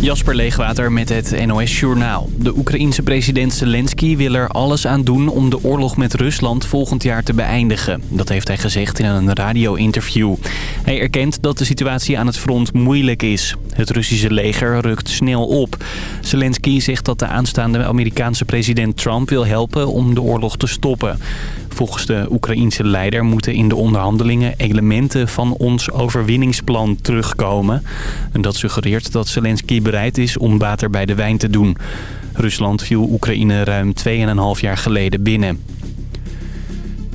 Jasper Leegwater met het NOS Journaal. De Oekraïense president Zelensky wil er alles aan doen om de oorlog met Rusland volgend jaar te beëindigen. Dat heeft hij gezegd in een radio-interview. Hij erkent dat de situatie aan het front moeilijk is. Het Russische leger rukt snel op. Zelensky zegt dat de aanstaande Amerikaanse president Trump wil helpen om de oorlog te stoppen. Volgens de Oekraïense leider moeten in de onderhandelingen elementen van ons overwinningsplan terugkomen. En dat suggereert dat Zelensky bereid is om water bij de wijn te doen. Rusland viel Oekraïne ruim 2,5 jaar geleden binnen.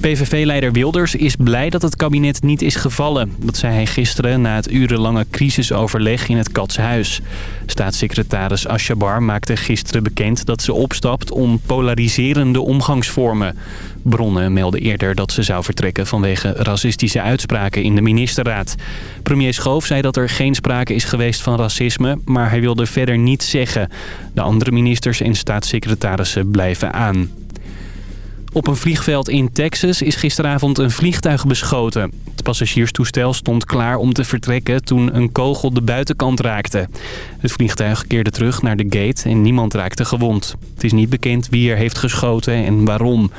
PVV-leider Wilders is blij dat het kabinet niet is gevallen. Dat zei hij gisteren na het urenlange crisisoverleg in het Katshuis. Staatssecretaris Ashabar maakte gisteren bekend dat ze opstapt om polariserende omgangsvormen. Bronnen melden eerder dat ze zou vertrekken vanwege racistische uitspraken in de ministerraad. Premier Schoof zei dat er geen sprake is geweest van racisme, maar hij wilde verder niets zeggen. De andere ministers en staatssecretarissen blijven aan. Op een vliegveld in Texas is gisteravond een vliegtuig beschoten. Het passagierstoestel stond klaar om te vertrekken toen een kogel de buitenkant raakte. Het vliegtuig keerde terug naar de gate en niemand raakte gewond. Het is niet bekend wie er heeft geschoten en waarom.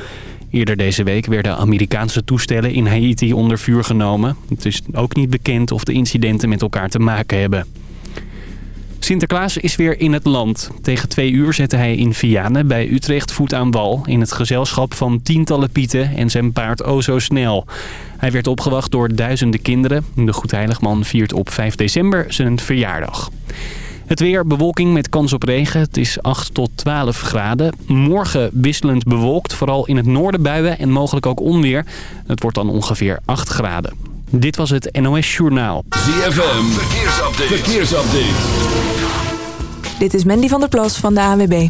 Eerder deze week werden Amerikaanse toestellen in Haiti onder vuur genomen. Het is ook niet bekend of de incidenten met elkaar te maken hebben. Sinterklaas is weer in het land. Tegen twee uur zette hij in Vianen bij Utrecht voet aan wal... in het gezelschap van tientallen pieten en zijn paard O Zo Snel. Hij werd opgewacht door duizenden kinderen. De Goedheiligman viert op 5 december zijn verjaardag. Het weer, bewolking met kans op regen. Het is 8 tot 12 graden. Morgen wisselend bewolkt, vooral in het noorden buien en mogelijk ook onweer. Het wordt dan ongeveer 8 graden. Dit was het NOS Journaal. ZFM, verkeersupdate. verkeersupdate. Dit is Mandy van der Plas van de ANWB.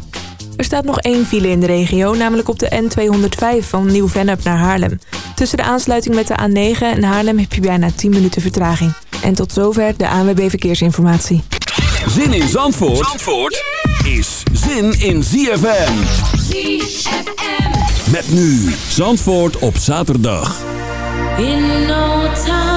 Er staat nog één file in de regio, namelijk op de N205 van Nieuw-Vennep naar Haarlem. Tussen de aansluiting met de A9 en Haarlem heb je bijna 10 minuten vertraging. En tot zover de ANWB Verkeersinformatie. Zin in Zandvoort, Zandvoort is zin in ZFM. ZFM. Met nu Zandvoort op zaterdag. In no time,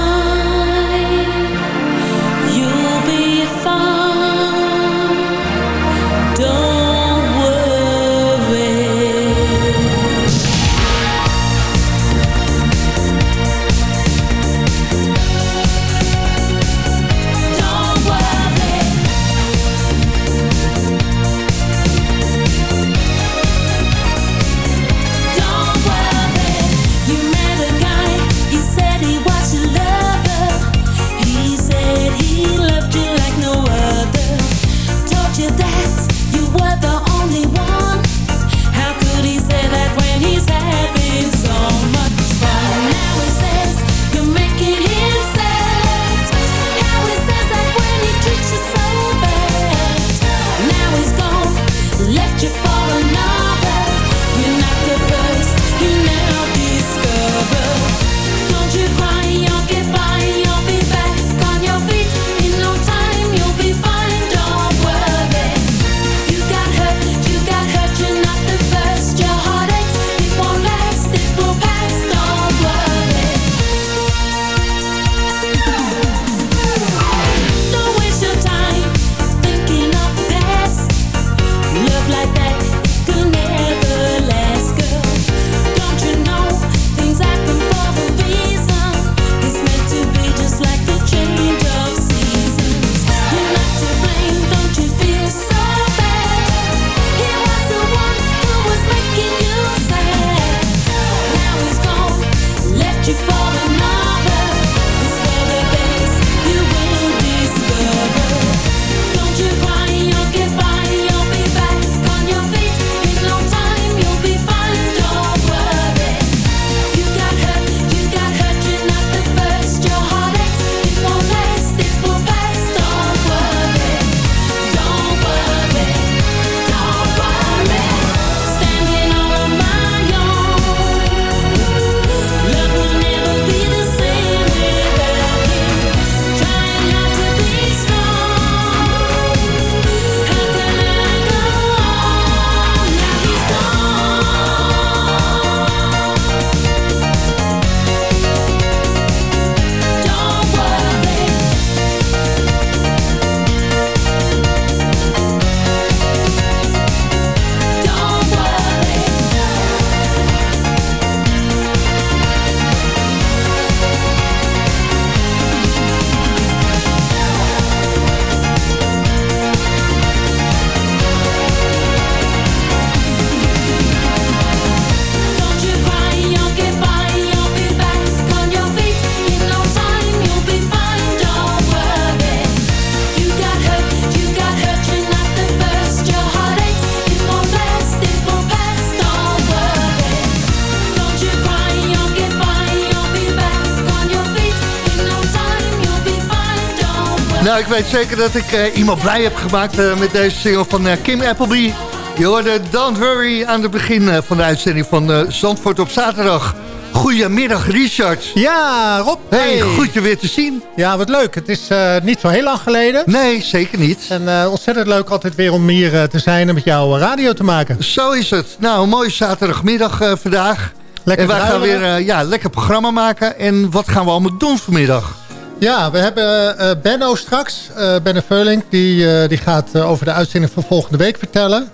Nou, ik weet zeker dat ik uh, iemand blij heb gemaakt uh, met deze single van uh, Kim Appleby. Je hoorde Don't Worry aan het begin van de uitzending van Zandvoort op zaterdag. Goedemiddag, Richard. Ja, Rob. Hey, goed je weer te zien. Ja, wat leuk. Het is niet zo heel lang geleden. Nee, zeker niet. En ontzettend leuk altijd weer om hier te zijn en met jou radio te maken. Zo is het. Nou, een mooie zaterdagmiddag vandaag. Lekker en wij gaan weer ja, lekker programma maken. En wat gaan we allemaal doen vanmiddag? Ja, we hebben uh, Benno straks. Uh, Benno Veulink, die, uh, die gaat over de uitzending van volgende week vertellen.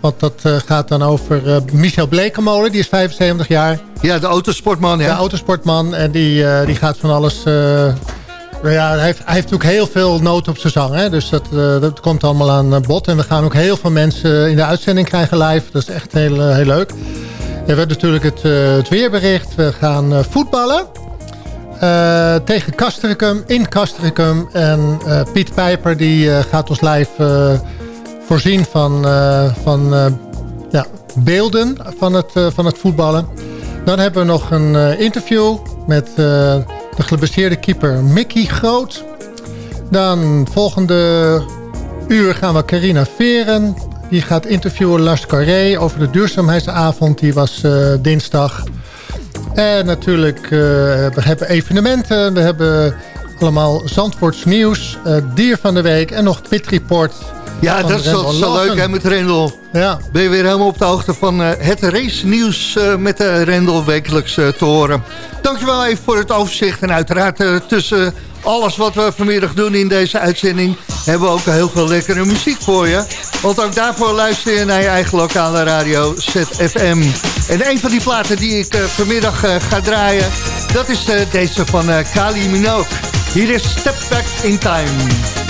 Want dat gaat dan over Michel Blekemolen, die is 75 jaar. Ja, de autosportman. Ja. De autosportman. En die, die gaat van alles... ja, hij heeft, hij heeft natuurlijk heel veel nood op zijn zang. Hè? Dus dat, dat komt allemaal aan bod. En we gaan ook heel veel mensen in de uitzending krijgen live. Dat is echt heel, heel leuk. We hebben natuurlijk het, het weerbericht. We gaan voetballen. Uh, tegen Castricum, in Castricum. En uh, Piet Pijper die uh, gaat ons live voorzien van, van ja, beelden van het, van het voetballen. Dan hebben we nog een interview met de geblesseerde keeper Mickey Groot. Dan volgende uur gaan we Carina Veren. Die gaat interviewen Lars Carré over de duurzaamheidsavond. Die was dinsdag. En natuurlijk, uh, we hebben evenementen. We hebben allemaal Zandvoorts nieuws. Uh, dier van de week en nog Pit Report. Ja, dat is zo, zo leuk hè, met Rendel. Ja. Ben je weer helemaal op de hoogte van uh, het race nieuws met de Rendel wekelijks te horen. Dankjewel even voor het overzicht. En uiteraard tussen alles wat we vanmiddag doen in deze uitzending... hebben we ook heel veel lekkere muziek voor je. Want ook daarvoor luister je naar je eigen lokale radio ZFM. En een van die platen die ik uh, vanmiddag uh, ga draaien... dat is uh, deze van Kali Minogue. Hier is Step Back in Time.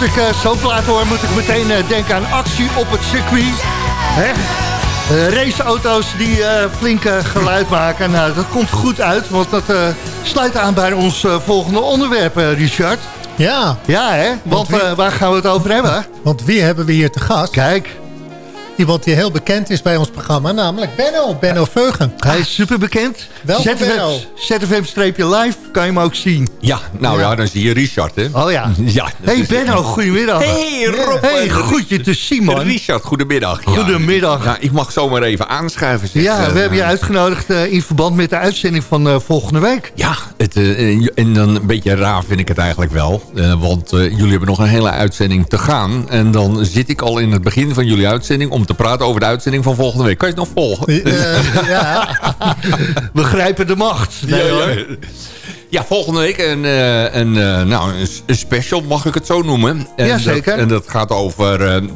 Als ik uh, zo'n plaat hoor, moet ik meteen uh, denken aan actie op het circuit. Hè? Uh, raceauto's die flink geluid maken. Nou, dat komt goed uit, want dat sluit aan bij ons volgende onderwerp, Richard. Ja. Ja, hè? Want, want waar gaan we het over hebben? Want wie hebben we hier te gast? Kijk. Iemand die heel bekend is bij ons programma, namelijk Benno, Benno Veugen. Hij is super bekend. Welkom Benno. ZFM-live kan je hem ook zien. Ja, nou ja. dan zie je Richard, hè. Oh ja. ja hey Benno, goedemiddag. Hey Rob. Hey, goed je te zien, man. Richard, goedemiddag. Ja. Goedemiddag. Ja, ik mag zomaar even aanschuiven. Zeg. Ja, we uh, hebben je uitgenodigd uh, in verband met de uitzending van uh, volgende week. Ja, het, en dan een beetje raar vind ik het eigenlijk wel. want jullie hebben nog een hele uitzending te gaan. En dan zit ik al in het begin van jullie uitzending om te praten over de uitzending van volgende week. Kan je het nog volgen? ja. We grijpen de macht. Nee, ja, ja. ja, volgende week een, een, nou, een special, mag ik het zo noemen. En Jazeker. Dat, en dat gaat over een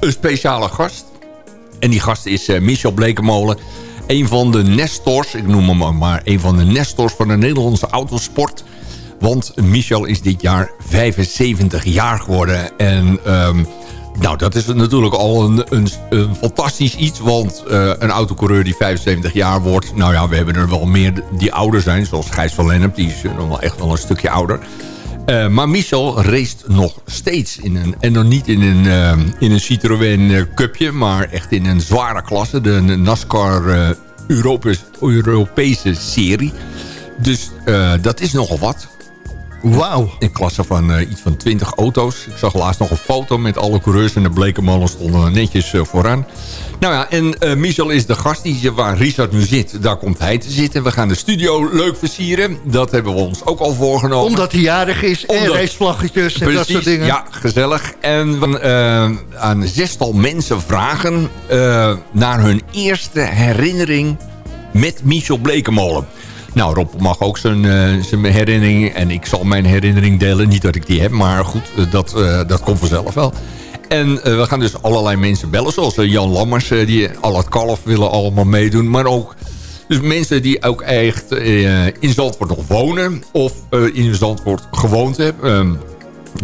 speciale gast. En die gast is Michel Blekemolen. Een van de nestors, ik noem hem maar, een van de nestors van de Nederlandse autosport. Want Michel is dit jaar 75 jaar geworden. En... Um, nou, dat is natuurlijk al een, een, fantastisch iets. Want uh, een autocoureur die 75 jaar wordt... Nou ja, we hebben er wel meer die ouder zijn. Zoals Gijs van Lennep. Die is nog wel echt wel een stukje ouder. Uh, maar Michel race nog steeds. In een, en dan niet in een, uh, in een Citroën Cupje. Maar echt in een zware klasse. De NASCAR Europese serie. Dus dat is nogal wat. Wauw. In klasse van uh, iets van 20 auto's. Ik zag laatst nog een foto met alle coureurs en de blekenmolen stonden netjes uh, vooraan. Nou ja, en uh, Michel is de gast die, waar Richard nu zit. Daar komt hij te zitten. We gaan de studio leuk versieren. Dat hebben we ons ook al voorgenomen. Omdat hij jarig is Omdat, en racevlaggetjes en precies, dat soort dingen. Ja, gezellig. En we aan zestal mensen vragen naar hun eerste herinnering met Michel Blekemolen. Nou, Rob mag ook zijn, uh, zijn herinnering. En ik zal mijn herinnering delen. Niet dat ik die heb, maar goed, uh, dat, uh, dat komt vanzelf wel. En we gaan dus allerlei mensen bellen. Zoals Jan Lammers, die al het kalf willen allemaal meedoen. Maar ook dus mensen die ook echt in Zandvoort nog wonen. Of in Zandvoort gewoond hebben. Ehm,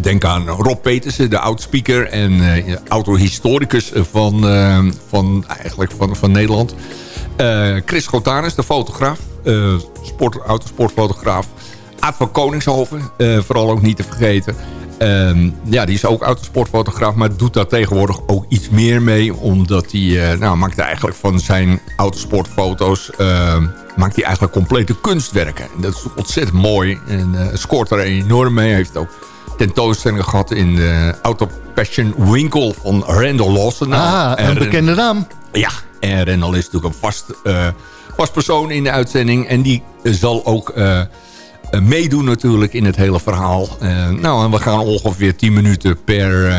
denk aan Rob Petersen, de oudspeaker en autohistoricus van, van, eigenlijk van, van Nederland. Chris Gotanus, de fotograaf uh, sport, autosportfotograaf. Aad van Koningshoven, uh, vooral ook niet te vergeten. Uh, ja, die is ook autosportfotograaf, maar doet daar tegenwoordig ook iets meer mee. Omdat hij, uh, nou, maakt eigenlijk van zijn autosportfoto's, ehm, maakt hij eigenlijk complete kunstwerken. En dat is ontzettend mooi en scoort er enorm mee. Hij heeft ook tentoonstellingen gehad in de Auto Passion Winkel van Randall Lawson. Ah, een bekende naam. Ja, en Randall is natuurlijk een vast vast persoon in de uitzending. En die zal ook uh, meedoen natuurlijk in het hele verhaal. Nou, en we gaan ongeveer 10 minuten per,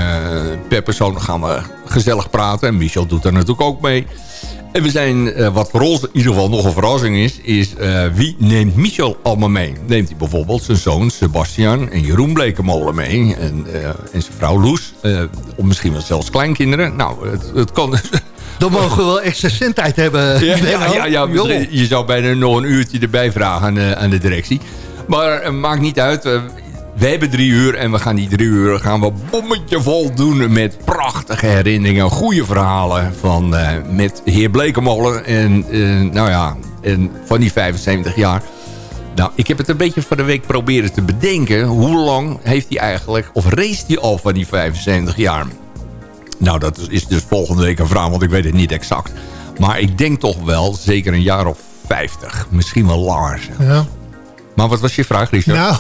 per persoon gaan we gezellig praten. En Michel doet daar natuurlijk ook mee. En we zijn, wat voor ons in ieder geval nog een verrassing is... is wie neemt Michel allemaal mee? Neemt hij bijvoorbeeld zijn zoon Sebastian en Jeroen Blekemolen mee... en, en zijn vrouw Loes, of misschien wel zelfs kleinkinderen. Nou, het, het kan dus dan mogen we wel extra zendtijd hebben. Ja, ja, ja, je zou bijna nog een uurtje erbij vragen aan, de, aan de directie. Maar uh, maakt niet uit. We hebben drie uur en we gaan die drie uur gaan we bommetje vol doen met prachtige herinneringen, goede verhalen van uh, met heer Blekemolen en nou ja, van die 75 jaar. Nou, ik heb het een beetje van de week proberen te bedenken. Hoe lang heeft hij eigenlijk, of race hij al van die 75 jaar? Nou, dat is dus volgende week een vraag, want ik weet het niet exact. Maar ik denk toch wel zeker een jaar of 50. Misschien wel langer. Ja. Maar wat was je vraag, Richard? Nou,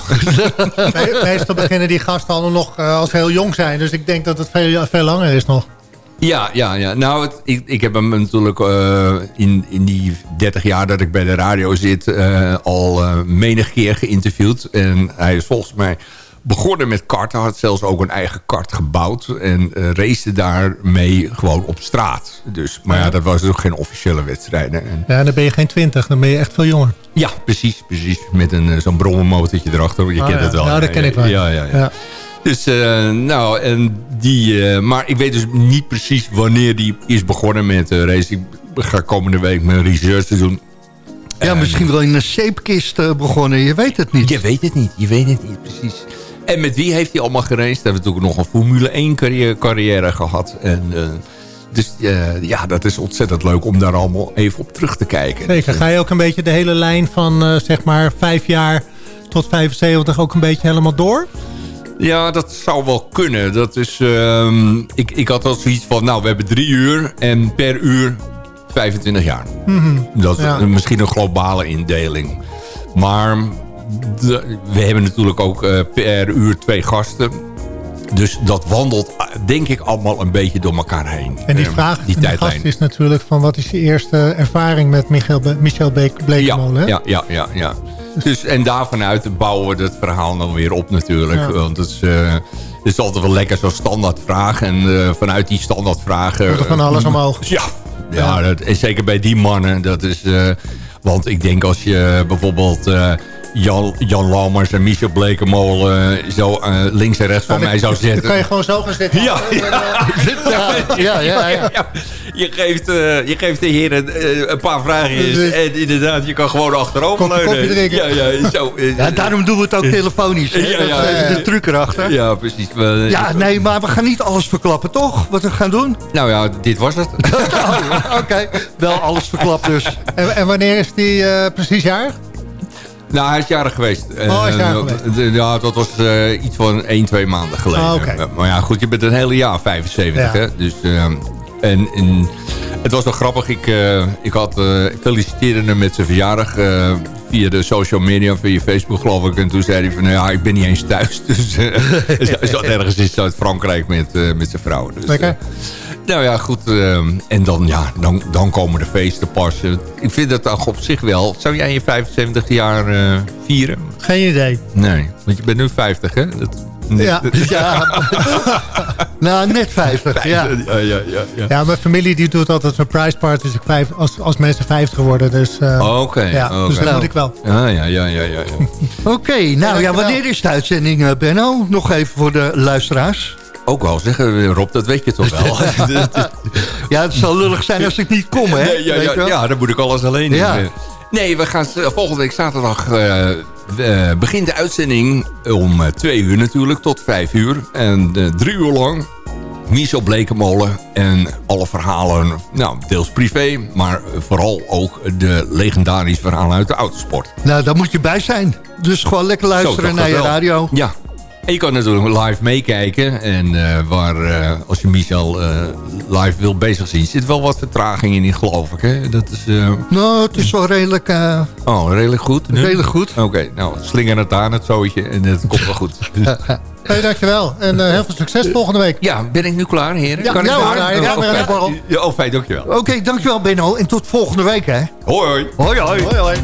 meestal beginnen die gasten al nog uh, als heel jong zijn. Dus ik denk dat het veel, veel langer is nog. Ja, ja, ja. Nou, het, ik, ik heb hem natuurlijk uh, in, in die 30 jaar dat ik bij de radio zit... Uh, al menig keer geïnterviewd. En hij is volgens mij begonnen met karten. Had zelfs ook een eigen kart gebouwd. En uh, race daarmee gewoon op straat. Dus, maar ja, dat was ook geen officiële wedstrijden. En... Ja, dan ben je geen twintig. Dan ben je echt veel jonger. Ja, precies. precies. Met een uh, zo'n brommenmotortje erachter. Je oh, kent ja. het wel. Nou, dat ken ik wel. Ja, ja, ja. ja. Dus, uh, nou, en die... maar ik weet dus niet precies wanneer die is begonnen met race. Ik ga komende week mijn research doen. Ja, misschien wel in een zeepkist begonnen. Je weet het niet. Je weet het niet. Je weet het niet, precies. En met wie heeft hij allemaal geraced? Hij heeft natuurlijk nog een Formule 1 carrière, carrière gehad. En, uh, dus uh, ja, dat is ontzettend leuk om daar allemaal even op terug te kijken. Zeker. Ga je ook een beetje de hele lijn van zeg maar vijf jaar tot 75 ook een beetje helemaal door? Ja, dat zou wel kunnen. Dat is, uh, ik, ik had al zoiets van, nou, we hebben drie uur en per uur 25 jaar. Mm -hmm. Dat is Ja. misschien een globale indeling. Maar de- we hebben natuurlijk ook eh, per uur twee gasten. Dus dat wandelt, eh, denk ik, allemaal een beetje door elkaar heen. En die Eh, vraag die de gast is natuurlijk van wat is je eerste ervaring met Michael, Be Michel Beek Blekemolen? hè? Ja, ja, ja, ja. Dus, en daarvanuit bouwen we het verhaal dan weer op natuurlijk. Ja. Want het is, het is altijd wel lekker zo'n standaardvraag. En vanuit die standaardvragen... Komt er van alles omhoog. Ja, ja, Dat, en zeker bij die mannen. Dat is, want ik denk als je bijvoorbeeld... eh, Jan, Jan Lammers en Michel Blekemolen zo eh, links en rechts van mij zou Dan zetten. kan je gewoon zo gaan zitten. Ja, Ja, ja, ja. ja. ja. Je, geeft, eh, je geeft de heren eh, een paar vragen en inderdaad, je kan gewoon achterover leunen. drinken. Ja, ja, zo. eh, Ja, daarom doen we het ook telefonisch. Hè? Ja, ja, dat is ja. de truc erachter. Ja. Ja, precies. We- nee, maar we gaan niet alles verklappen, toch? Wat we gaan doen? Nou ja, dit was het. Oh, Oké, wel alles verklapt dus. En, en wanneer is die eh, precies jarig? Nou, hij is jarig geweest. Oh, hij is jarig Eh, geweest. de- Ja, dat was eh, iets van 1, 2 maanden geleden. Ah, oké. Eh, Maar ja, goed, je bent een hele jaar 75, Ja. hè. Dus, eh, en, en het was wel grappig. Ik, ik, had, ik feliciteerde hem met zijn verjaardag via de social media, via Facebook geloof ik. En toen zei hij van, nou ja, ik ben niet eens thuis. Dus hij zat ergens in Zuid-Frankrijk met, met zijn vrouw. Dus, Lekker. Nou ja, goed. ehm, en dan, ja, dan, dan komen de feesten pas. Eh, Ik vind dat toch op zich wel. Zou jij je 75 jaar eh, vieren? Geen idee. Nee, want je bent nu 50, hè? Dat, nee, Ja. nou, net 50. Ja. ja, ja, ja. ja. Ja, mijn familie die doet altijd surprise parties als, als, als mensen 50 worden. Dus, eh, Oké, ja, oké. dus dat moet ik wel. Ja, ja, ja, ja, ja. ja. Oké, nou ja, wanneer is de uitzending, Benno? Nog even voor de luisteraars. Ook wel zeggen, Rob, dat weet je toch wel? Ja, het zal lullig zijn als ik niet kom, hè? Nee, ja, ja, ja, dan moet ik alles alleen doen. Ja. Eh, Nee, we gaan eh, volgende week zaterdag... eh, eh, begint de uitzending om eh, twee uur natuurlijk, tot vijf uur. En eh, drie uur lang Michel Blekemolen en alle verhalen, nou, deels privé... maar vooral ook de legendarische verhalen uit de autosport. Nou, daar moet je bij zijn. Dus gewoon lekker luisteren naar je wel. radio. Ja. En je kan natuurlijk live meekijken. En eh, waar, eh, als je Michel eh, live wil bezig zien... zit wel wat vertraging in, geloof ik. Hè? Dat is eh, Nou, het is wel redelijk, eh, oh, redelijk goed. nu? redelijk goed. Oké, nou, slinger het aan, het zootje. En het komt wel goed. Hey, dankjewel. En eh, heel veel succes volgende week. ja, ben ik nu klaar, heren? Ja, kan ik ja, hoor, ja, oh, borrel. Ja, oh, fijn, dankjewel. Oké, dankjewel Benno. En tot volgende week, hè? Hoi, hoi. Hoi, hoi. Hoi, hoi.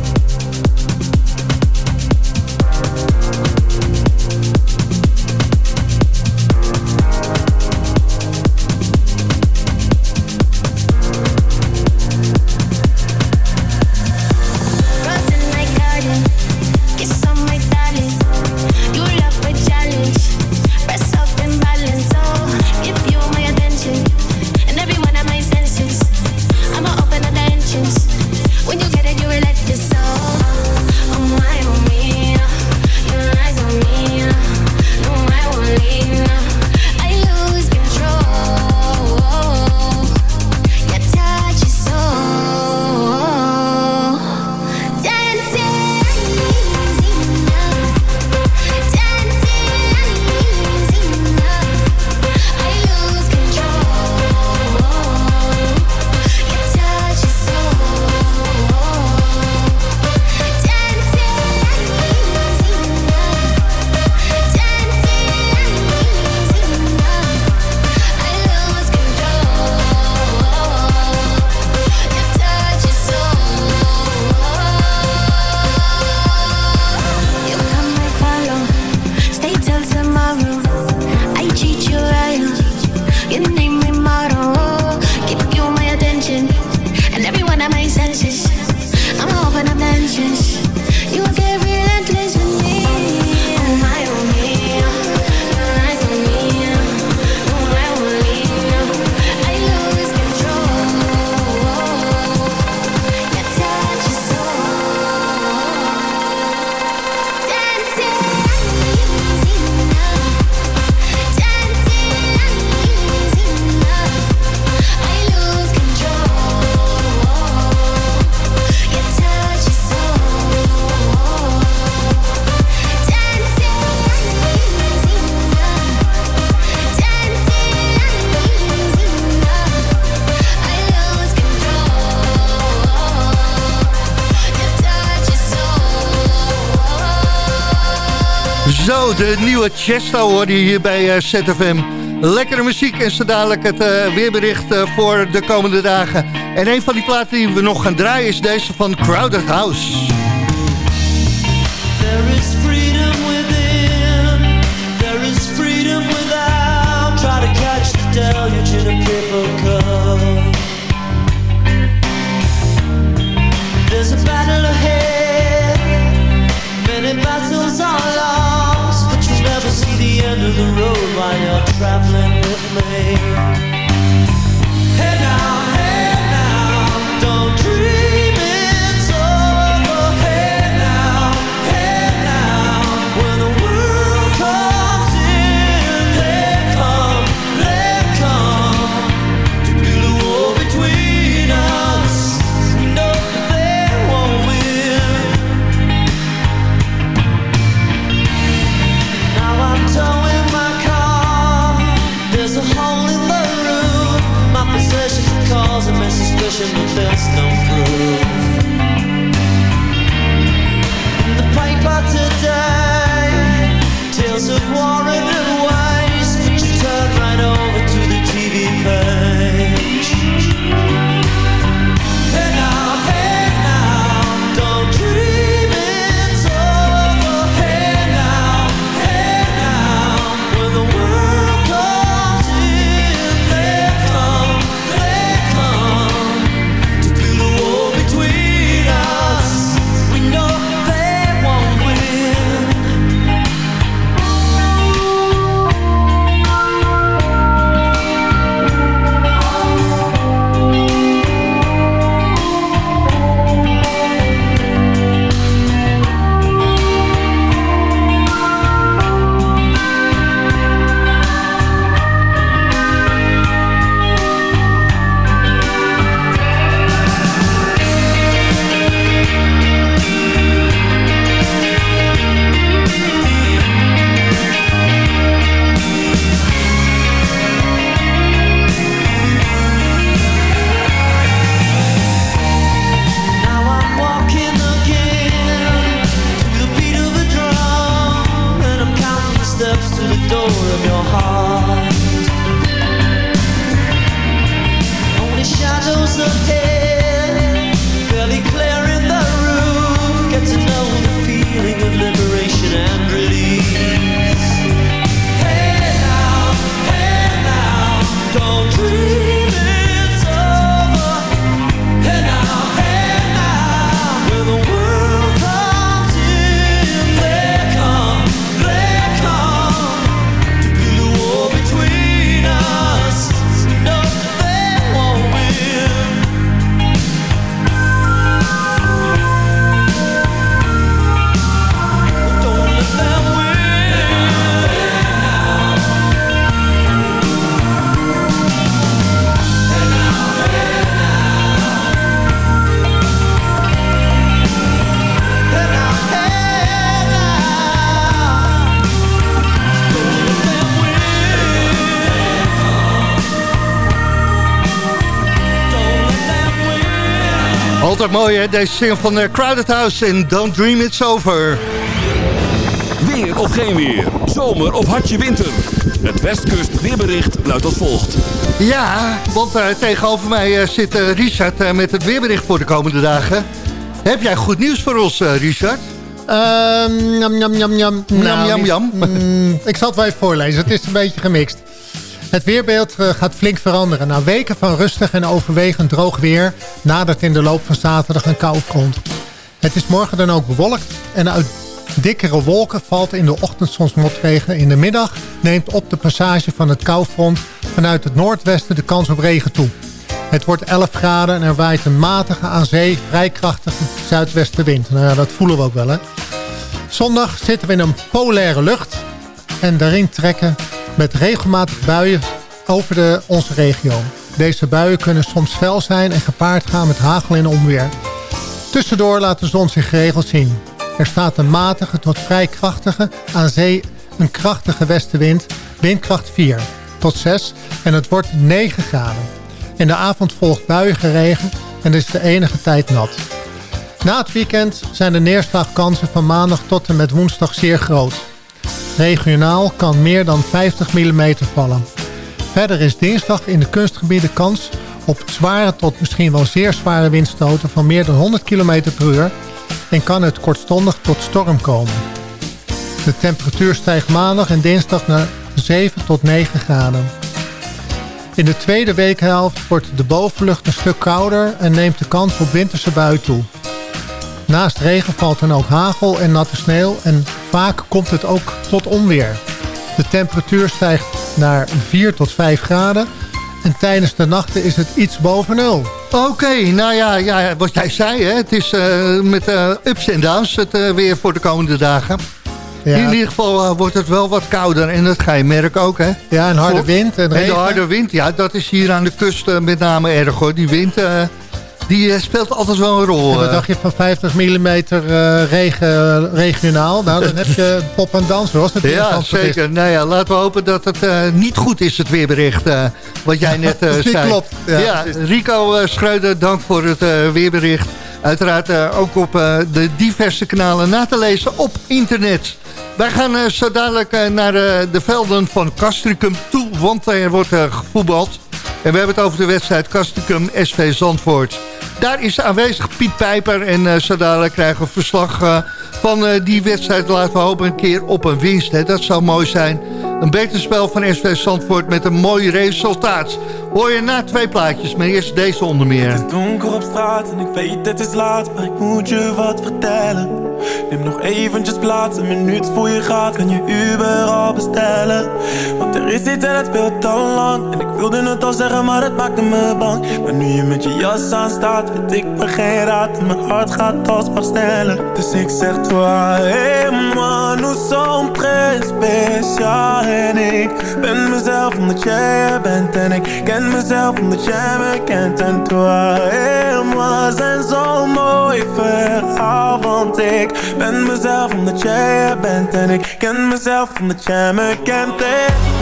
De nieuwe Chesto hoorde je hier bij eh, ZFM. Lekkere muziek en zo dadelijk het eh, weerbericht eh, voor de komende dagen. En een van die platen die we nog gaan draaien is deze van Crowded House. There is freedom Altijd mooi hè, deze single van eh, Crowded House en Don't Dream It's Over. Weer of geen weer. Zomer of hartje winter. Het Westkust weerbericht luidt als volgt. Ja, want eh, tegenover mij eh, zit eh, Richard met het weerbericht voor de komende dagen. Heb jij goed nieuws voor ons, eh, Richard? Ehm, jam, jam, jam, jam. Nou, jam, jam. Mm, ik zal het wel even voorlezen. Het is een beetje gemixt. Het weerbeeld eh, gaat flink veranderen. Na weken van rustig en overwegend droog weer... nadert in de loop van zaterdag een koufront. Het is morgen dan ook bewolkt... en uit dikkere wolken valt in de ochtend soms motregen. In de middag neemt op de passage van het koufront... vanuit het noordwesten de kans op regen toe. Het wordt 11 graden en er waait een matige aan zee... vrij krachtige zuidwestenwind. Nou ja, dat voelen we ook wel, hè. Zondag zitten we in een polaire lucht en daarin trekken met regelmatig buien over de, onze regio. Deze buien kunnen soms fel zijn en gepaard gaan met hagel en onweer. Tussendoor laat de zon zich geregeld zien. Er staat een matige tot vrij krachtige, aan zee een krachtige westenwind, windkracht 4 tot 6 en het wordt 9 graden. In de avond volgt buiige regen en is de enige tijd nat. Na het weekend zijn de neerslagkansen van maandag tot en met woensdag zeer groot. Regionaal kan meer dan 50 mm vallen. Verder is dinsdag in de kunstgebieden kans op zware tot misschien wel zeer zware windstoten van meer dan 100 km per uur en kan het kortstondig tot storm komen. De temperatuur stijgt maandag en dinsdag naar 7 tot 9 graden. In de tweede weekhelft wordt de bovenlucht een stuk kouder en neemt de kans op winterse buien toe. Naast regen valt dan ook hagel en natte sneeuw en vaak komt het ook tot onweer. De temperatuur stijgt naar 4 tot 5 graden en tijdens de nachten is het iets boven nul. Oké, nou ja, ja, wat jij zei, hè, het is uh, met uh, ups en downs het uh, weer voor de komende dagen. Ja. In ieder geval wordt het wel wat kouder en dat ga je merken ook, hè? Ja, een harde wind en regen. En de harde wind, ja, dat is hier aan de kust met name erg, hoor. Die wind, die uh, speelt altijd wel een rol. En wat dacht je van 50 mm uh, regen regionaal? Nou, dan heb je pop en dans, zoals het Ja, zeker. Nou ja, laten we hopen dat het niet goed is, het weerbericht. wat jij net zei. klopt. Ja, ja Rico Schreuder, dank voor het weerbericht. Uiteraard ook op de diverse kanalen na te lezen op internet. Wij gaan zo dadelijk naar de velden van Castricum toe, want er wordt gevoetbald. En we hebben het over de wedstrijd Castricum SV Zandvoort. Daar is aanwezig Piet Pijper en uh, zo dadelijk krijgen we verslag uh, van uh, die wedstrijd. Laten we hopen een keer op een winst. Hè. Dat zou mooi zijn. Een beter spel van SV Zandvoort met een mooi resultaat. Hoor je na twee plaatjes, maar eerst deze onder meer. Het is donker op straat en ik weet het is laat, maar ik moet je wat vertellen. Neem nog eventjes plaats, een minuut voor je gaat, kan je Uber al bestellen. Want er is iets en het speelt al lang. Wilde het al zeggen, maar het maakte me bang. Maar nu je met je jas aan staat, weet ik me geen raad. En mijn hart gaat alsmaar sneller. Dus ik zeg toi et moi, nous sommes très spécial. En ik ben mezelf omdat jij er bent. En ik ken mezelf omdat jij me kent. En toi et moi zijn zo'n mooi verhaal, want ik ben mezelf omdat jij er bent En ik ken mezelf omdat jij me kent en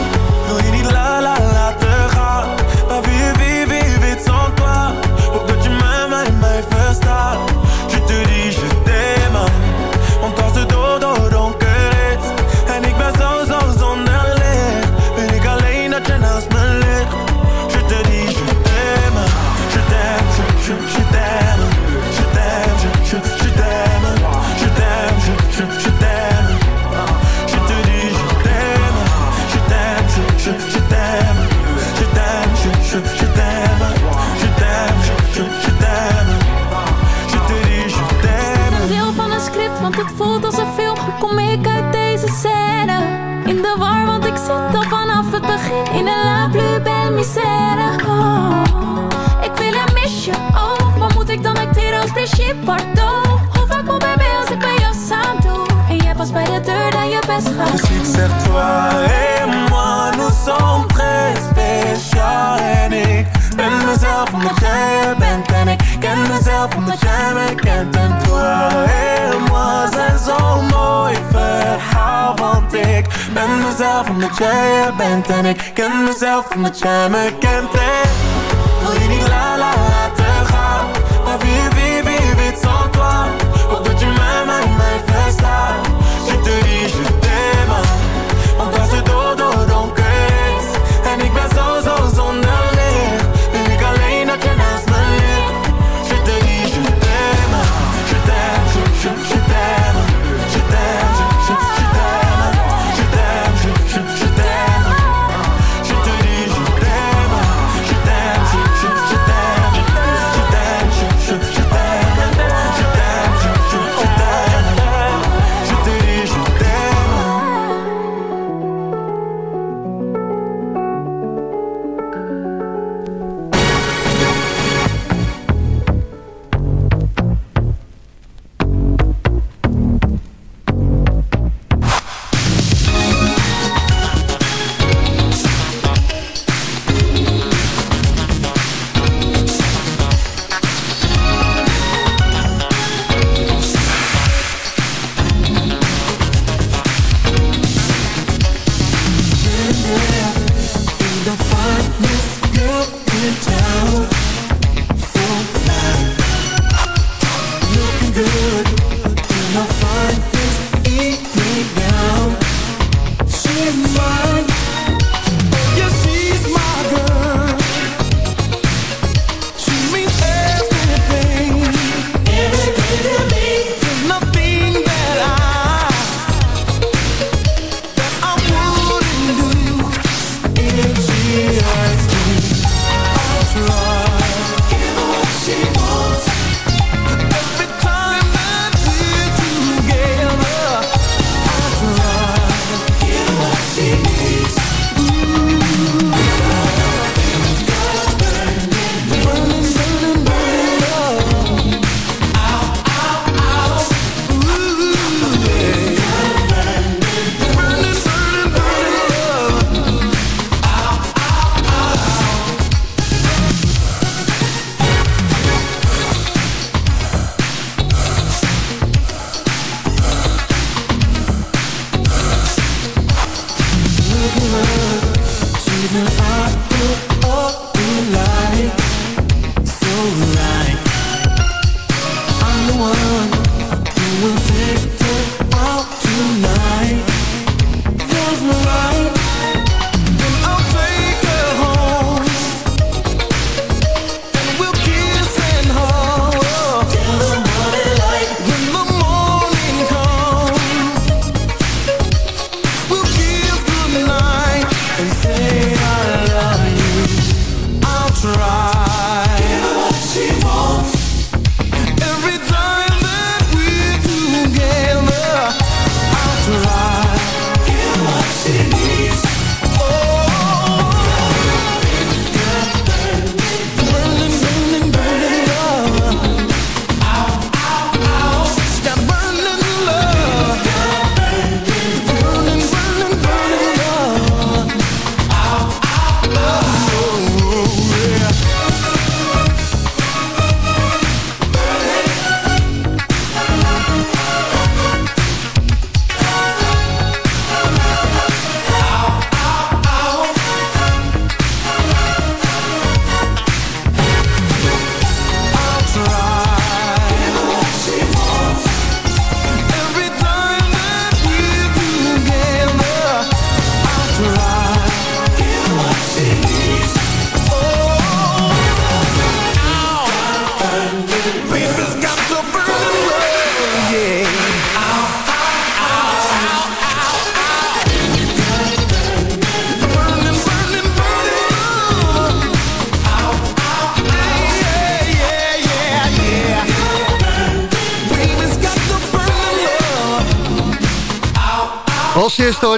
omdat jij er bent En ik ken mezelf omdat jij me kent En wil je niet la la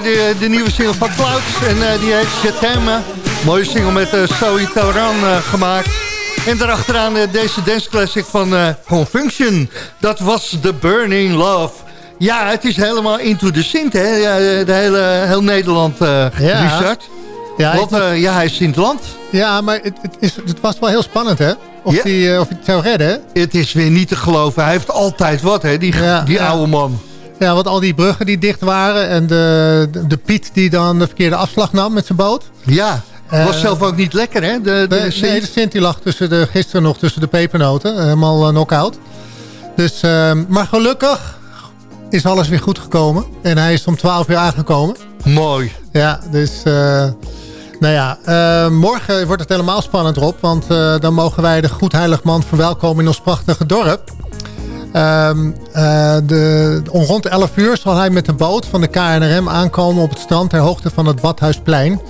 hoorde de nieuwe single van Clouds en uh, die heet Chatham. Mooie single met uh, Zoe Tauran uh, gemaakt. En daarachteraan deze dance classic van Confunction. Dat was The Burning Love. Ja, het is helemaal into the Sint, hè? Ja, de hele, heel Nederland, ja. Richard. Ja, Want ja, hij is Sint-Land. Ja, maar het, het, is, het was wel heel spannend, hè? Of, ja. die, of hij het zou redden. Het is weer niet te geloven. Hij heeft altijd wat, hè? Die, ja, die oude man. Ja, want al die bruggen die dicht waren... en de, de, Piet die dan de verkeerde afslag nam met zijn boot. Ja, uh, was zelf ook niet lekker, hè? De, de, de Sint. Nee, de Sint die lag tussen de, gisteren nog tussen de pepernoten. Helemaal uh, knock-out. Dus, uh, maar gelukkig is alles weer goed gekomen. En hij is om 12 uur aangekomen. Mooi. Ja, dus... Uh, nou ja, uh, morgen wordt het helemaal spannend op. Want uh, dan mogen wij de Goedheiligman verwelkomen in ons prachtige dorp. Um, uh, de, rond 11 uur zal hij met de boot van de KNRM aankomen op het strand ter hoogte van het Badhuisplein.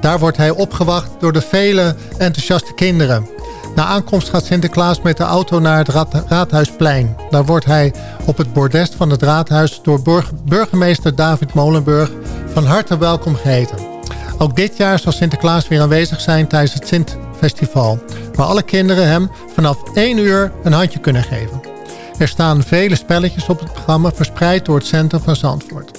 Daar wordt hij opgewacht door de vele enthousiaste kinderen. Na aankomst gaat Sinterklaas met de auto naar het raad, Raadhuisplein. Daar wordt hij op het bordest van het raadhuis door burg, burgemeester David Molenburg van harte welkom geheten. Ook dit jaar zal Sinterklaas weer aanwezig zijn tijdens het Sint-festival... waar alle kinderen hem vanaf 1 uur een handje kunnen geven. Er staan vele spelletjes op het programma verspreid door het centrum van Zandvoort.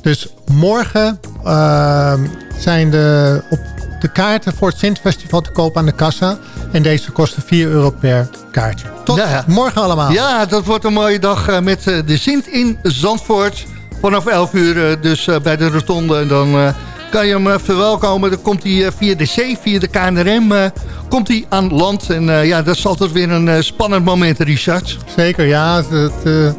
Dus morgen uh, zijn de, op de kaarten voor het Sint-festival te koop aan de kassa. En deze kosten 4 euro per kaartje. Tot ja. morgen allemaal. Ja, dat wordt een mooie dag met de Sint in Zandvoort. Vanaf 11 uur dus bij de rotonde. En dan kan je hem verwelkomen. Dan komt hij via de zee, via de KNRM, uh, komt hij aan land. En uh, ja, dat is altijd weer een uh, spannend moment, Richard. Zeker, ja. Het,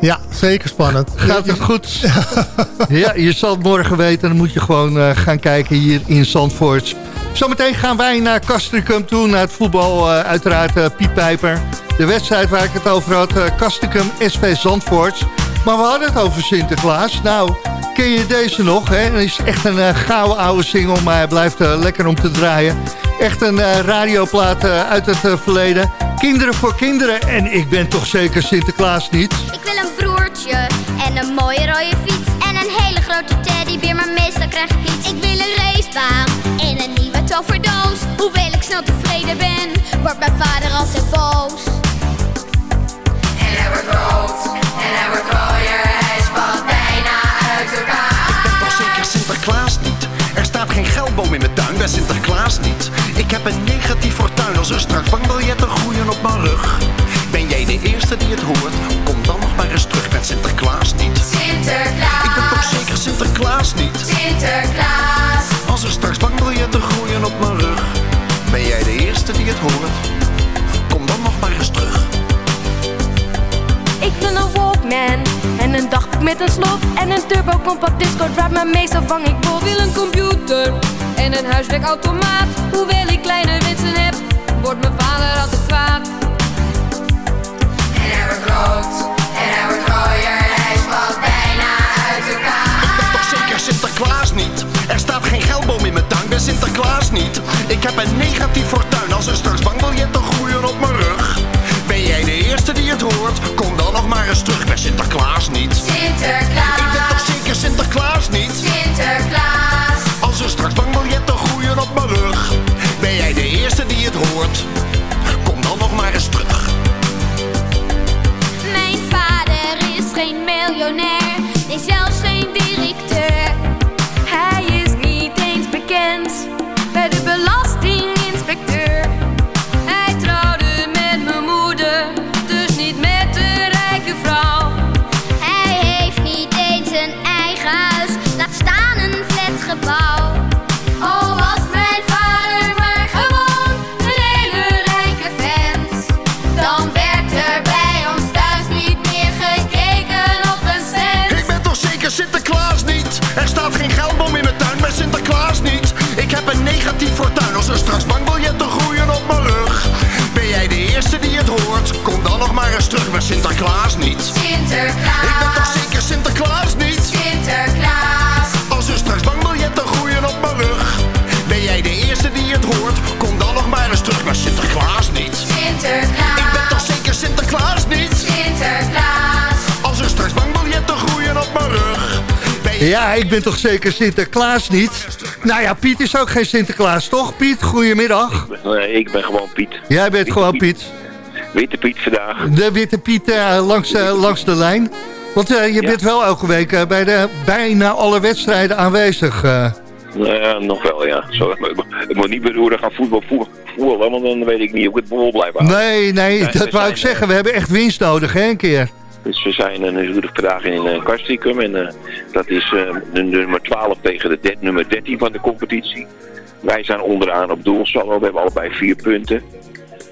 ja, zeker spannend. Gaat het goed? ja, je zal het morgen weten. Dan moet je gewoon gaan kijken hier in Zandvoort. Zometeen gaan wij naar Castricum toe, naar het voetbal. uiteraard Piep Pijper. De wedstrijd waar ik het over had, Castricum SV Zandvoort. Maar we hadden het over Sinterklaas. Nou, ken je deze nog? Hè? Het is echt een uh, gouden oude single, maar hij blijft uh, lekker om te draaien. Echt een uh, radioplaat uit het verleden. Kinderen voor kinderen. En ik ben toch zeker Sinterklaas niet? Ik wil een broertje en een mooie rode fiets. En een hele grote teddybeer, maar meestal krijg ik niets. Ik wil een racebaan en een nieuwe toverdoos. Hoewel ik snel tevreden ben, wordt mijn vader altijd boos. En hij wordt rood, en hij wordt rooier. kerstboom in mijn tuin, bij Sinterklaas niet. Ik heb een negatief fortuin als er straks bankbiljetten groeien op mijn rug. Ben jij de eerste die het hoort? Kom dan nog maar eens terug met Sinterklaas niet. Sinterklaas. Ik ben toch zeker Sinterklaas niet. Sinterklaas. Als er straks bankbiljetten groeien op mijn rug. Ben jij de eerste die het hoort? Kom dan nog maar eens terug. Ik ben een Walkman en een dagboek met een slot en een turbo compact discord waar mijn meestal vang ik wil Wil een computer en een huiswerkautomaat. Hoewel ik kleine wensen heb, wordt mijn vader altijd kwaad. En hij wordt groot, en hij wordt gooier, en hij valt bijna uit elkaar. Ik ben toch zeker Sinterklaas niet? Er staat geen geldboom in mijn tuin, ben Sinterklaas niet. Ik heb een negatief fortuin, als er straks bankbiljetten groeien op mijn rug. Ben jij de eerste die het hoort? Kom dan nog maar eens terug, ben Sinterklaas niet. Sinterklaas. Ik ben toch zeker Sinterklaas niet? Sinterklaas. Hoort? Kom dan nog maar eens terug. Mijn vader is geen miljonair, nee zelfs geen. Fortuin, als er straks bankbiljetten groeien op mijn rug. Ben jij de eerste die het hoort? Kom dan nog maar eens terug, ben Sinterklaas niet. Sinterklaas. Ik ben toch zeker Sinterklaas niet? Sinterklaas. Als er straks bankbiljetten groeien op mijn rug. Ben jij de eerste die het hoort? Kom dan nog maar eens terug, maar Sinterklaas niet. Sinterklaas. Ik ben toch zeker Sinterklaas niet? Sinterklaas. Als er straks bankbiljetten groeien op mijn rug. Ben jij Ja, ik ben toch zeker Sinterklaas niet? Nou ja, Piet is ook geen Sinterklaas, toch? Piet, goedemiddag. Nee, ik ben gewoon Piet. Jij bent gewoon Piet. Witte Piet vandaag. De witte Piet eh, langs, eh, langs de lijn. Want eh, je bent wel elke week eh, bij de bijna alle wedstrijden aanwezig. eh. Nou ja, nog wel, ja. Ik, moet- ik niet beroeren gaan voetbal, voetbal, voetballen, want dan weet ik niet hoe ik het vol blijf houden. Nee, nee, Nee, dat wou ik zeggen. We hebben echt winst nodig, hè, een keer. Dus we zijn natuurlijk vandaag in uh, Castricum en eh, dat is eh, nummer 12 tegen de nummer 13 van de competitie. Wij zijn onderaan op doelsaldo, we hebben allebei vier punten.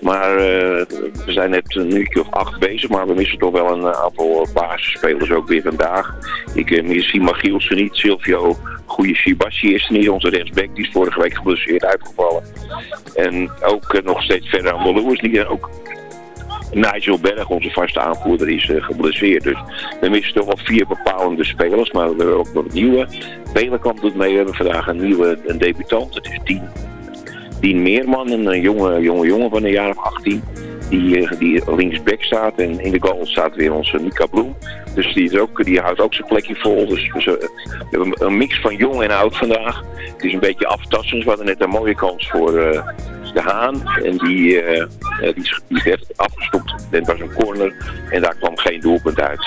Maar eh, we zijn net een uurtje of acht bezig, maar we missen toch wel een eh, aantal basisspelers ook weer vandaag. Ik mis Sima niet, Silvio Goeie Shibassi is er niet, onze rechtsback die is vorige week geblesseerd uitgevallen. En ook eh, nog steeds verder aan de is niet, en ook Nigel Berg, onze vaste aanvoerder, is uh, geblesseerd. Dus we missen toch wel vier bepalende spelers, maar we hebben ook nog nieuwe. Belenkamp doet mee, we hebben vandaag een nieuwe een debutant, het is Dien, Dien Meerman, een jonge, jonge jongen van een jaar of 18. Die, uh, die linksback staat en in de goal staat weer onze Mika Bloem. Dus die, is ook, die houdt ook zijn plekje vol. Dus we, hebben een mix van jong en oud vandaag. Het is een beetje aftastend. We hadden net een mooie kans voor uh, de Haan. En die, uh, die, die werd afgestopt. Dat was een corner. En daar kwam geen doelpunt uit.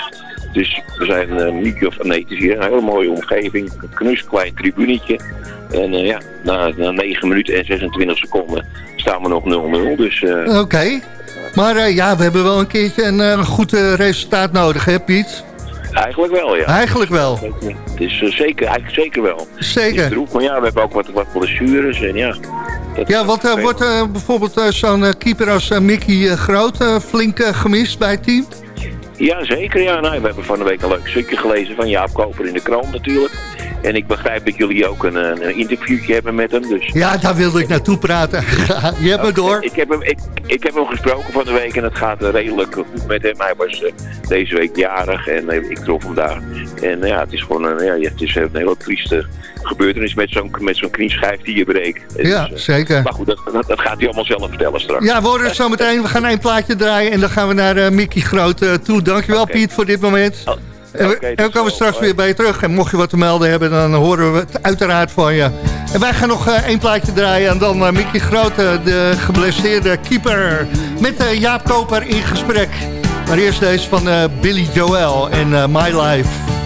Dus we zijn uh, niet of nee, het is hier een hele mooie omgeving. Een knusklein tribunetje. En ja, na, na 9 minuten en 26 seconden staan we nog 0-0. Dus, Oké. Maar ja, we hebben wel een keertje een goed resultaat nodig, hè Piet? Eigenlijk wel, ja. Eigenlijk wel. Het is uh, zeker, eigenlijk zeker wel. Zeker. Maar ja, we hebben ook wat, wat blessures en ja. Ja, wat uh, wordt uh, bijvoorbeeld zo'n keeper als Mickey Groot flink gemist bij het team? Ja, zeker. Ja. Nou, we hebben van de week een leuk stukje gelezen van Jaap Koper in de krant natuurlijk. En ik begrijp dat jullie ook een, een interviewtje hebben met hem. Dus... Ja, daar wilde ik naartoe praten. Je hebt me door. Ik heb, hem, ik, ik heb hem gesproken van de week en het gaat redelijk goed met hem. Hij was uh, deze week jarig en uh, ik trof hem daar. En uh, ja, het is gewoon een, ja, het is een hele trieste gebeurtenis met zo'n met zo'n knieschijf die je breekt. Ja, dus, zeker. Maar goed, dat, dat, dat, gaat hij allemaal zelf vertellen straks. Ja, we horen het zo meteen. We gaan één plaatje draaien en dan gaan we naar Mickey Groot toe. Dankjewel okay. Piet voor dit moment. Oh. En we, okay, en we komen straks hoi. weer bij je terug. En mocht je wat te melden hebben, dan horen we het uiteraard van je. En wij gaan nog uh, één plaatje draaien. En dan uh, Mickey Grote, de geblesseerde keeper. Met uh, Jaap Koper in gesprek. Maar eerst deze van Billy Joel en My Life.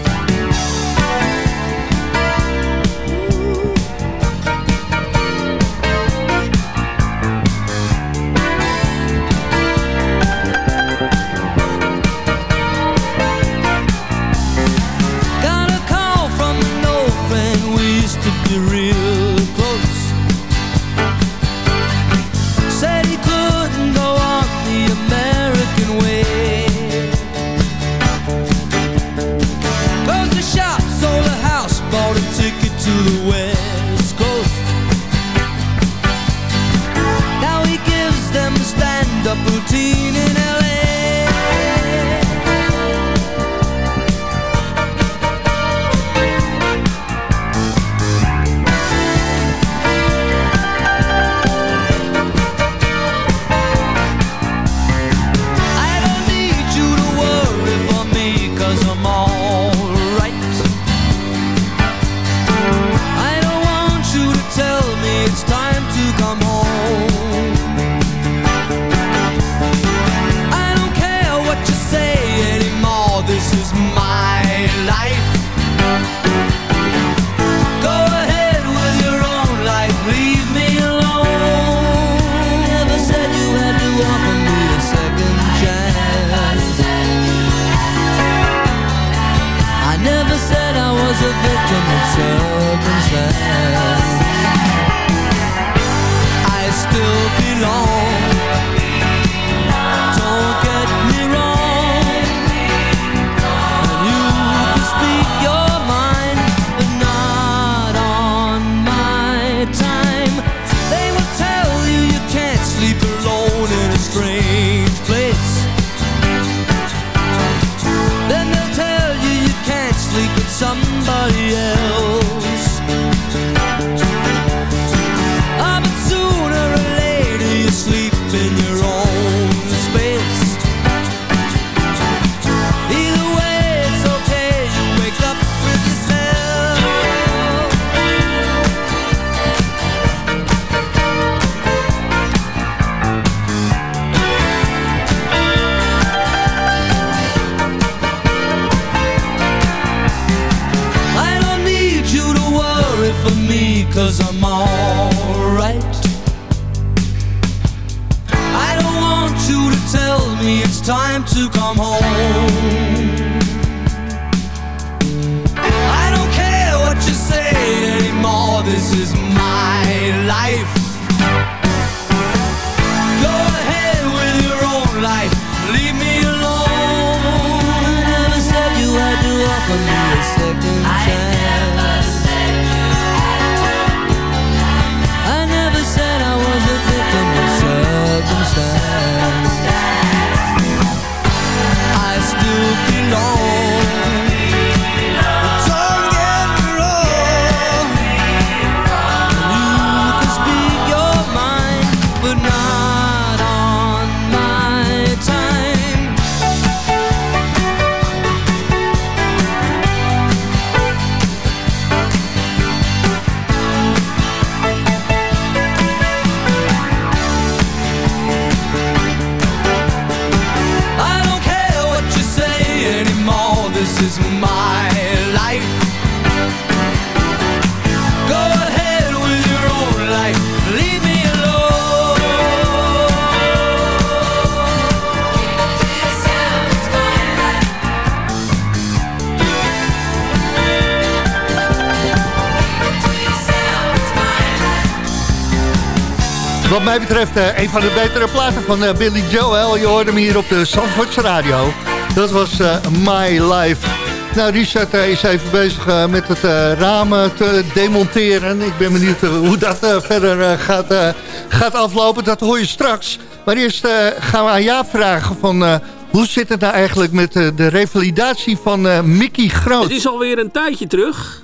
Wat mij betreft eh, een van de betere platen van eh, Billy Joel. Je hoorde hem hier op de Zandvoortse Radio. Dat was eh, My Life. Nou, Richard is even bezig met het ramen te demonteren. Ik ben benieuwd hoe dat verder gaat, gaat aflopen. Dat hoor je straks. Maar eerst gaan we aan Jaap vragen van... hoe zit het nou eigenlijk met de revalidatie van Mickey Groot? Het is alweer een tijdje terug.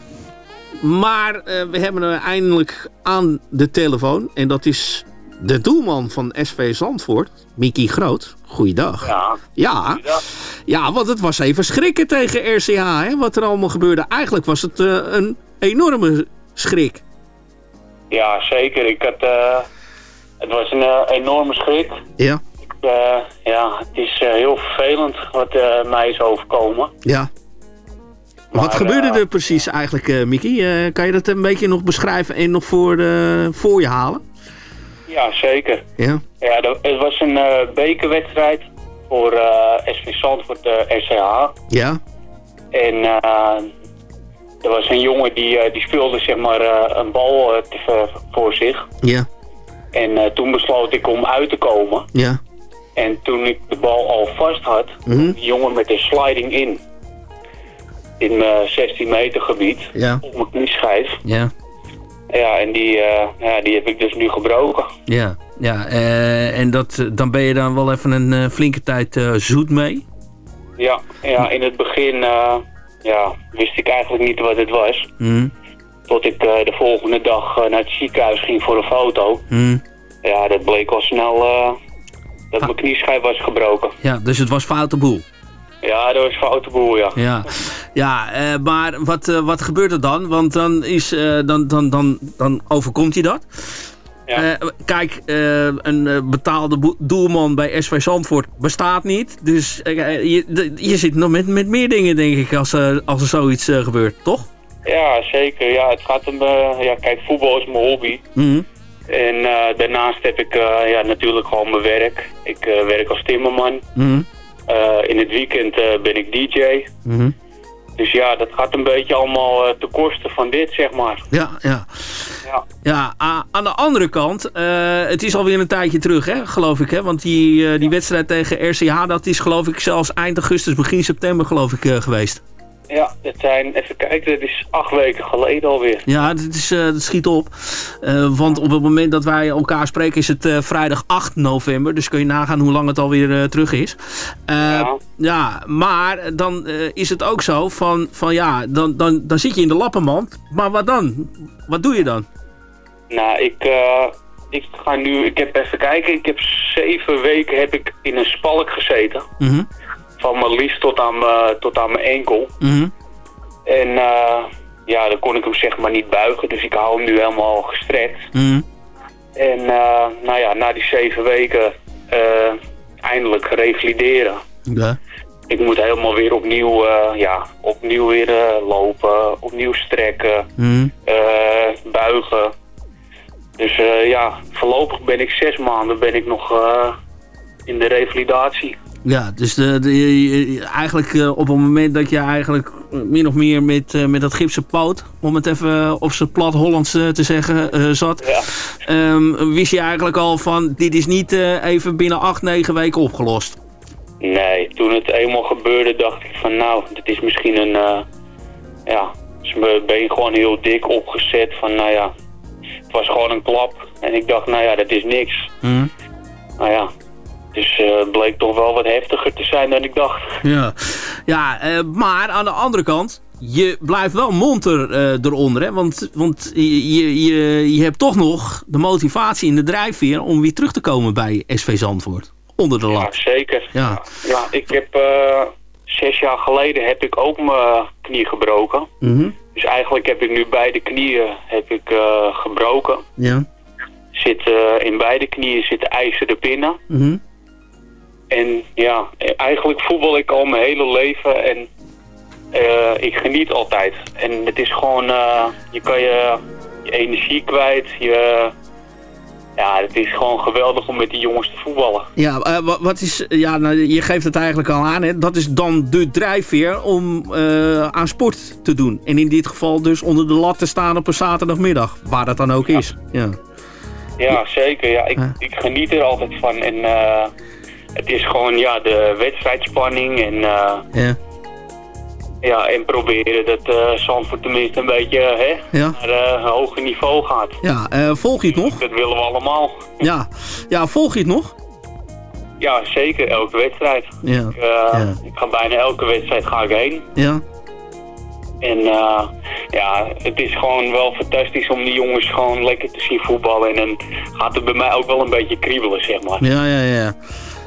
Maar we hebben er eindelijk aan de telefoon. En dat is de doelman van SV Zandvoort, Mickey Groot. Goeiedag. Ja. Ja, ja, want het was even schrikken tegen RCH, hè, wat er allemaal gebeurde. Eigenlijk was het eh, een enorme schrik. Ja, zeker. Ik had, eh, het was een eh, enorme schrik. Ja. Ja, het is heel vervelend wat mij is overkomen. Ja. wat gebeurde er precies eigenlijk, Mickey? Eh, kan je dat een beetje nog beschrijven en nog voor, eh, voor je halen? Ja, zeker. Ja. Ja, het was een eh, bekerwedstrijd voor eh SV Zandvoort eh RCH. Ja. En er was een jongen die, die speelde zeg maar een bal voor zich. Ja. En toen besloot ik om uit te komen. Ja. En toen ik de bal al vast had, Mhm. die jongen met een sliding in. In mijn 16 meter gebied, Ja. op mijn knieschijf. Ja. Ja, en die, eh, ja, die heb ik dus nu gebroken. Ja, ja eh, en dat, eh, dan ben je dan wel even een flinke tijd zoet mee. Ja, ja in het begin ja, wist ik eigenlijk niet wat het was. Hm, Tot ik de volgende dag naar het ziekenhuis ging voor een foto. hm. Ja, dat bleek al snel dat mijn knieschijf was gebroken. Ja, dus het was foute boel. Ja, dat was een foute boel, ja. Ja, ja eh, maar wat, eh, wat gebeurt er dan? Want dan, is, eh, dan, dan, dan, dan overkomt hij dat. Ja. Kijk, een betaalde doelman bij SV Zandvoort bestaat niet. Dus je, je zit nog met, met meer dingen, denk ik, als, er als er zoiets gebeurt, toch? Ja, zeker. Ja, het gaat om, ja, kijk, voetbal is mijn hobby. Mhm. En daarnaast heb ik ja, natuurlijk gewoon mijn werk. Ik werk als timmerman. Mhm. In het weekend eh, ben ik DJ. Mhm. Dus ja, dat gaat een beetje allemaal eh, ten koste van dit, zeg maar. Ja, ja. Ja. Ja, aan de andere kant, eh, het is alweer een tijdje terug, hè, geloof ik. Hè? Want die, eh, die wedstrijd tegen RCH, dat is geloof ik zelfs eind augustus, begin september geloof ik eh, geweest. Ja, dat zijn, even kijken, dat is acht weken geleden alweer. Ja, dat, is, eh, dat schiet op. Eh, want op het moment dat wij elkaar spreken is het eh, vrijdag 8 november. Dus kun je nagaan hoe lang het alweer eh, terug is. Eh, ja. maar dan eh, is het ook zo van, van ja, dan, dan, dan zit je in de lappenmand. Maar wat dan? Wat doe je dan? Nou, ik, eh, ik ga nu, ik heb even kijken, ik heb zeven weken heb ik in een spalk gezeten. Mhm. Van mijn lies tot aan mijn, tot aan mijn enkel. Mhm. En eh, ja, dan kon ik hem zeg maar niet buigen, dus ik hou hem nu helemaal gestrekt. Mhm. En eh, nou ja, na die zeven weken eh, eindelijk revalideren. Ja. Ik moet helemaal weer opnieuw, ja, opnieuw weer lopen, opnieuw strekken, Mhm. buigen. Dus ja, voorlopig ben ik zes maanden ben ik nog in de revalidatie. Ja, dus de, de, eigenlijk eh, op het moment dat je eigenlijk eh, min of meer met, eh, met dat gipsen poot, om het even op zijn plat Hollands te zeggen, zat, ehm, wist je eigenlijk al van dit is niet even binnen acht, negen weken opgelost. Nee, toen het eenmaal gebeurde dacht ik van nou, dit is misschien een, ja, is mijn been gewoon heel dik opgezet van nou ja, het was gewoon een klap. En ik dacht nou ja, dat is niks. Mhm. Nou ja, dus het bleek toch wel wat heftiger te zijn dan ik dacht. Ja, ja eh, maar aan de andere kant, je blijft wel monter eh, eronder. Hè? Want, want je, je, je, hebt toch nog de motivatie en de drijfveer om weer terug te komen bij SV Zandvoort. Onder de Ja, lat. zeker. Ja. Ja, ik heb zes jaar geleden heb ik ook mijn knie gebroken. Mhm. Dus eigenlijk heb ik nu beide knieën heb ik, gebroken. Ja. Zit, in beide knieën zitten ijzeren pinnen. Mhm. En ja, eigenlijk voetbal ik al mijn hele leven. En eh, ik geniet altijd. En het is gewoon, eh, je kan je, je energie kwijt. Je, ja, het is gewoon geweldig om met die jongens te voetballen. Ja, eh, wa- wat is, ja nou, je geeft het eigenlijk al aan. Hè? Dat is dan de drijfveer om aan sport te doen. En in dit geval dus onder de lat te staan op een zaterdagmiddag. Waar dat dan ook is. Ja. Ja, zeker. Ja, ik, ik geniet er altijd van. En het is gewoon ja, de wedstrijdspanning en, eh, Ja. ja, en proberen dat eh Zandvoort tenminste een beetje hè, Ja. naar een hoger niveau gaat. Ja, volg je het nog? Dat willen we allemaal. Ja. ja, volg je het nog? Ja, zeker. Elke wedstrijd. Ja. Ik, ik ga bijna elke wedstrijd ga ik heen. Ja. En ja, het is gewoon wel fantastisch om die jongens gewoon lekker te zien voetballen. En dan gaat het bij mij ook wel een beetje kriebelen, zeg maar. Ja, ja, ja.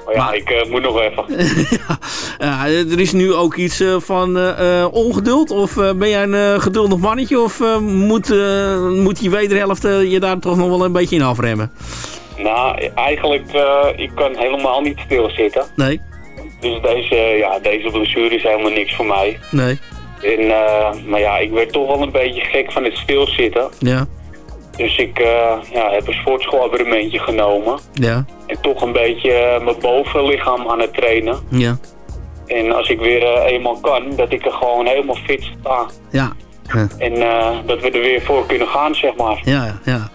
Maar ja, ik eh, moet nog even. ja er is nu ook iets eh, van eh, eh, ongeduld? Of eh, ben jij een eh, geduldig mannetje? Of eh, moet, eh, moet die wederhelft eh, je daar toch nog wel een beetje in afremmen? Nou, eigenlijk, eh, ik kan helemaal niet stilzitten. Nee, Dus deze, ja, deze blessure is helemaal niks voor mij. nee. En, eh, maar ja, ik werd toch wel een beetje gek van het stilzitten. Ja, Dus ik eh, ja, heb een sportschoolabonnementje genomen. ja, En toch een beetje eh, mijn bovenlichaam aan het trainen. ja. En als ik weer eh, eenmaal kan, dat ik er gewoon helemaal fit sta. Ja, ja. En dat we er weer voor kunnen gaan, zeg maar. ja. ja.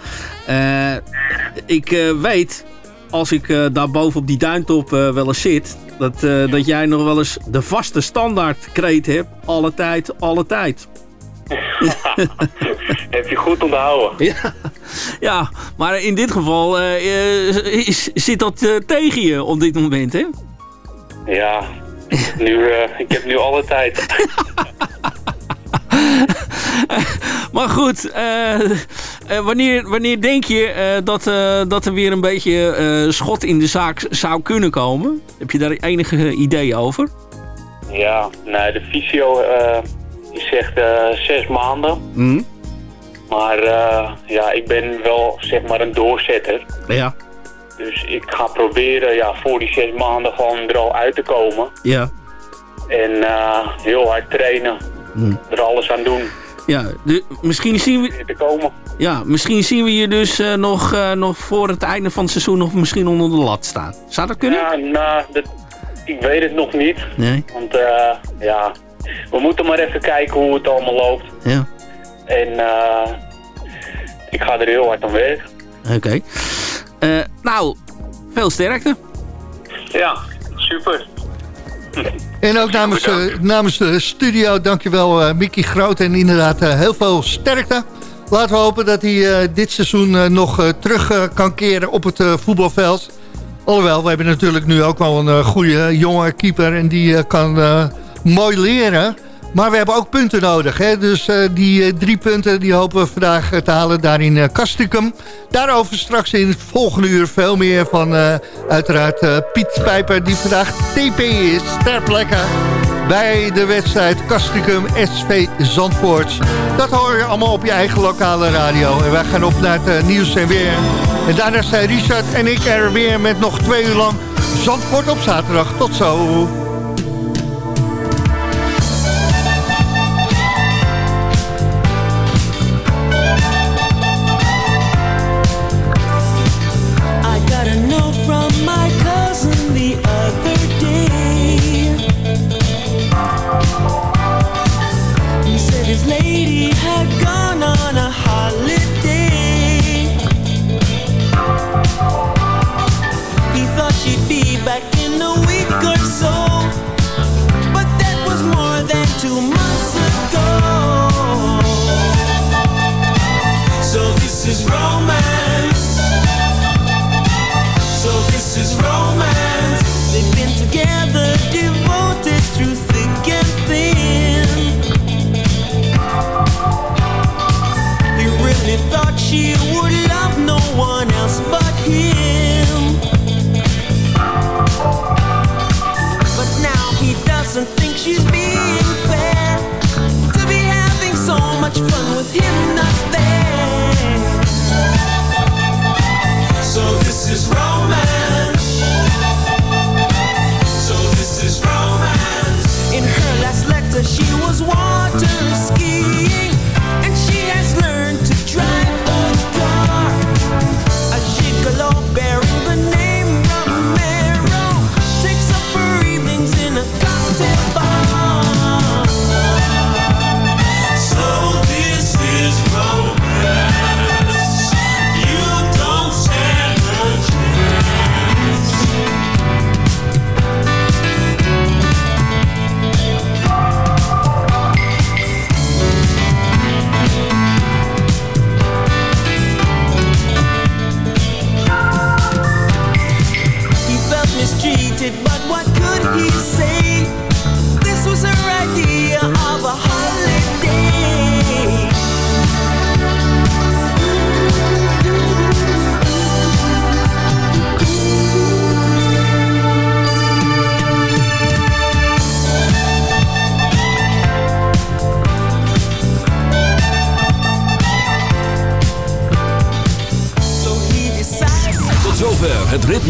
Ik weet, als ik eh, daar boven op die duintop eh, wel eens zit... Dat, dat jij nog wel eens de vaste standaard kreet hebt. Alle tijd, alle tijd. Heb je goed onthouden. Ja, ja maar in dit geval eh, eh, is, zit dat eh, tegen je op dit moment, hè? Ja, nu, ik heb nu alle tijd. Maar goed, wanneer, wanneer denk je dat, dat er weer een beetje schot in de zaak zou kunnen komen? Heb je daar enige idee over? Ja, nee, de fysio die zegt eh, zes maanden. Hm? Maar eh, ja, ik ben wel zeg maar een doorzetter. Ja. Dus ik ga proberen ja, voor die zes maanden gewoon er al uit te komen. Ja. En eh, heel hard trainen. Hm. Er alles aan doen. Ja, de, misschien, zien we, te komen. ja, misschien zien we je dus nog, nog voor het einde van het seizoen nog misschien onder de lat staan. Zou dat kunnen? Ja, nou, dat, ik weet het nog niet. Nee. Want ja, we moeten maar even kijken hoe het allemaal loopt. Ja. En eh, ik ga er heel hard aan werken. Oké. Eh, nou, veel sterkte. Ja, super. En ook namens, eh, namens de studio, dankjewel uh, Mickey Groot. En inderdaad uh, heel veel sterkte. Laten we hopen dat hij uh, dit seizoen uh, nog uh, terug uh, kan keren op het uh, voetbalveld. Alhoewel, we hebben natuurlijk nu ook wel een uh, goede jonge keeper. En die uh, kan uh, mooi leren. Maar we hebben ook punten nodig. Hè? Dus uh, die uh, drie punten die hopen we vandaag te halen daar in uh. Daarover straks in het volgende uur veel meer van uiteraard Piet Pijper... die vandaag TP is ter plekke bij de wedstrijd Castricum SV Zandvoort. Dat hoor je allemaal op je eigen lokale radio. En wij gaan op naar het nieuws en weer. En daarna zijn Richard en ik er weer met nog twee uur lang Zandvoort op zaterdag. Tot zo.